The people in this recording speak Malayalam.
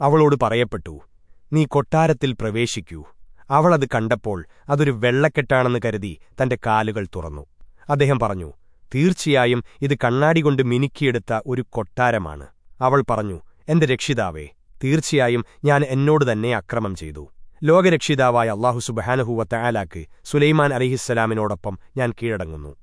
അവളോട് പറയപ്പെട്ടു നീ കൊട്ടാരത്തിൽ പ്രവേശിക്കൂ. അവളത് കണ്ടപ്പോൾ അതൊരു വെള്ളക്കെട്ടാണെന്ന് കരുതി തന്റെ കാലുകൾ തുറന്നു. അദ്ദേഹം പറഞ്ഞു തീർച്ചയായും ഇത് കണ്ണാടി കൊണ്ട് മിനുക്കിയെടുത്ത ഒരു കൊട്ടാരമാണ്. അവൾ പറഞ്ഞു എന്റെ രക്ഷിതാവേ തീർച്ചയായും ഞാൻ എന്നോട് തന്നെ അക്രമം ചെയ്തു. ലോകരക്ഷിതാവായ അള്ളാഹു സുബഹാനഹൂവത്ത തയാലാക്ക് സുലൈമാൻ അലിഹിസ്സലാമിനോടൊപ്പം ഞാൻ കീഴടങ്ങുന്നു.